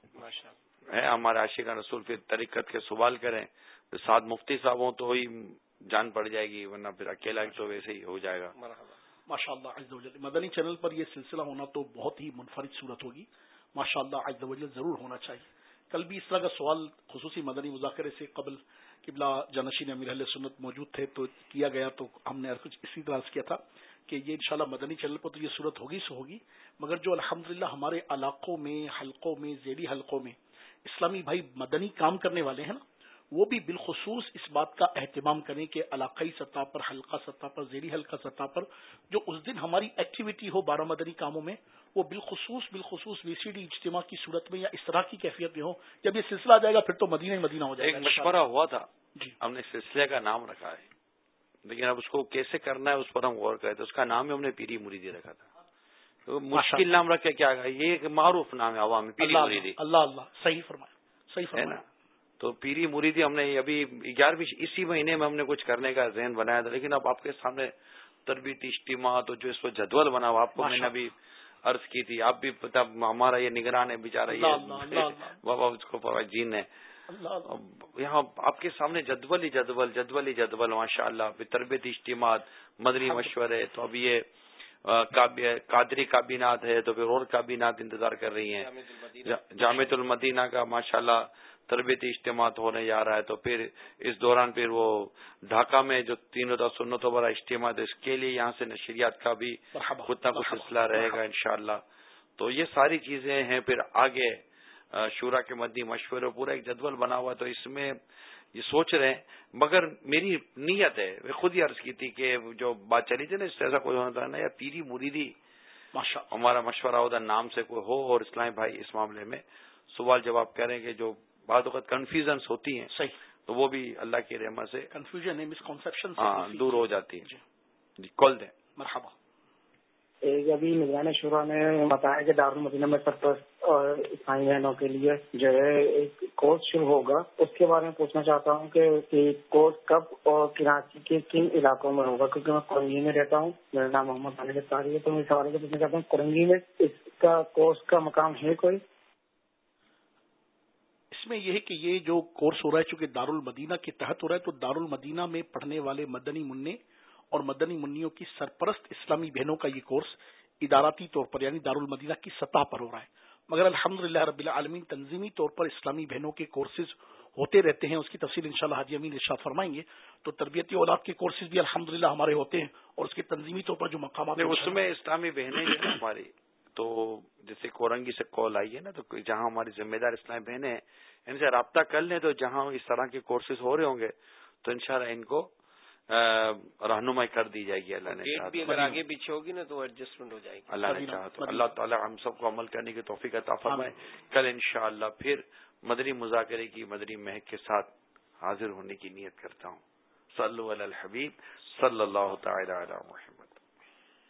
ہمارے عاشق رسول پھر طریقت کے سوال کریں۔ ساتھ مفتی صاحب ہوں تو ہی جان پڑ جائے گی ورنہ پھر اکیلا تو ویسے ہی ہو جائے گا۔ ماشاء اللہ مدنی چینل پر یہ سلسلہ ہونا تو بہت ہی منفرد صورت ہوگی. ماشاء اللہ ضرور ہونا چاہیے. کل بھی اس طرح کا سوال خصوصی مدنی مذاکرے سے قبل قبلہ جانشین امیر علیہ سنت موجود تھے تو کیا گیا تو ہم نے کچھ اسی طرح سے کیا تھا کہ یہ انشاءاللہ مدنی چینل پر تو یہ صورت ہوگی سو ہوگی، مگر جو الحمدللہ ہمارے علاقوں میں، حلقوں میں، زیری حلقوں میں اسلامی بھائی مدنی کام کرنے والے ہیں نا وہ بھی بالخصوص اس بات کا اہتمام کریں کہ علاقائی سطح پر حلقہ سطح پر زیری حلقہ سطح پر جو اس دن ہماری ایکٹیویٹی ہو بارہ مدنی کاموں میں وہ بالخصوص بالخصوص وی سی ڈی اجتماع کی صورت میں یا اس طرح کی کیفیت میں ہو۔ جب یہ سلسلہ آ جائے گا پھر تو مدینہ مدینہ ہو جائے گا ایک مشورہ ہوا تھا۔ جی۔ ہم نے سلسلے کا نام رکھا ہے۔ لیکن اب اس کو کیسے کرنا ہے اس پر ہم غور کرے تھے اس کا نام ہی ہم نے پیری مریدی رکھا تھا۔ مشکل نام رکھے کیا یہ ایک معروف نام ہے عوام پیری مریدی۔ اللہ اللہ صحیح فرمایا صحیح فرمایا۔ تو پیری مریدی ہم نے ابھی گیارہویں اسی مہینے میں ہم نے کچھ کرنے کا ذہن بنایا تھا لیکن اب آپ کے سامنے تربیتی اجتماع تو جو اس کو جدول بنا ہوا آپ کو میں نے ابھی عرض کی تھی۔ آپ بھی پتا ہمارا یہ نگران ہے بےچارا یہ بابا اس کو جین ہے یہاں آپ کے سامنے جدول ہی جدول جدول ہی جدول ماشاء اللہ تربیتی اجتماع مدنی مشورے۔ تو اب یہ قادری کابینات ہے تو پھر اور کابینات انتظار کر رہی ہیں۔ جامع المدینہ۔ کا ماشاء اللہ تربیتی اجتماع ہونے جا رہا ہے تو پھر اس دوران پھر وہ ڈھاکہ میں جو تینوں سنتوں بڑا اجتماع ہے اس کے لیے یہاں سے نشریات کا بھی خود نہ کچھ سلسلہ رہے گا انشاءاللہ۔ تو یہ ساری چیزیں ہیں پھر آگے شورا کے مدی مشورے پورا ایک جدول بنا ہوا تو اس میں یہ سوچ رہے ہیں۔ مگر میری نیت ہے میں خود ہی عرض کی تھی کہ جو بات چلی تھی نا اس سے ایسا کوئی ہوتا نا یا پیری مریدی ہمارا مشورہ ہوتا نام سے کوئی ہو اور اسلامی بھائی اس معاملے میں سوال جواب کریں کہ جو بعض اوقات کنفیوژنس ہوتی ہیں صحیح۔ تو وہ بھی اللہ کی رحمت سے کنفیوژن ہے مسکنسپشن ہاں دور ہو جاتی ہے جی۔ کال دیں۔ مرحبا۔ ایک ابھی نگران شورا نے بتایا کہ دارالمدینہ میں سرپرست اور عیسائی بہنوں کے لیے جو ہے ایک کورس شروع ہوگا۔ اس کے بارے میں پوچھنا چاہتا ہوں کہ کورس کب اور کراچی کے کن علاقوں میں ہوگا؟ کیونکہ میں کرنگی میں رہتا ہوں۔ میرا نام محمد علی تاری ہے تو میں سوال پوچھنا چاہتا ہوں کرنگی میں اس کا کورس کا مقام ہے کوئی؟ اس میں یہ ہے کہ یہ جو کورس ہو رہا ہے چونکہ دارالمدینہ کے تحت ہو رہا ہے تو دارالمدینہ میں پڑھنے والے مدنی منع اور مدنی منیوں کی سرپرست اسلامی بہنوں کا یہ کورس اداراتی طور پر یعنی دارالمدینہ کی سطح پر ہو رہا ہے۔ مگر الحمد للہ رب العالمین تنظیمی طور پر اسلامی بہنوں کے کورسز ہوتے رہتے ہیں اس کی تفصیل ان شاء اللہ حاجی امین ارشاد فرمائیں گے۔ تو تربیتی اولاد کے کورسز بھی الحمد ہمارے ہوتے ہیں اور اس کے تنظیمی طور پر جو مقامات اس میں اسلامی بہنیں ہماری۔ تو جیسے کورنگی سے کال آئی ہے نا تو جہاں ہماری ذمہ دار اسلامی بہنیں ان سے رابطہ کر لیں تو جہاں اس طرح کے کورسز ہو رہے ہوں گے تو انشاءاللہ ان کو رہنمائی کر دی جائے گی اللہ نے بھی اگر آگے پیچھے ہوگی نا تو ایڈجسٹمنٹ ہو جائے گی۔ اللہ نے چاہا تو۔ اللہ تعالیٰ ہم سب کو عمل کرنے کی توفیق عطا فرمائے۔ کل انشاءاللہ پھر مدری مذاکرے کی مدری مہک کے ساتھ حاضر ہونے کی نیت کرتا ہوں۔ صلی اللہ الحبیب صلی اللہ تعالی علی محمد۔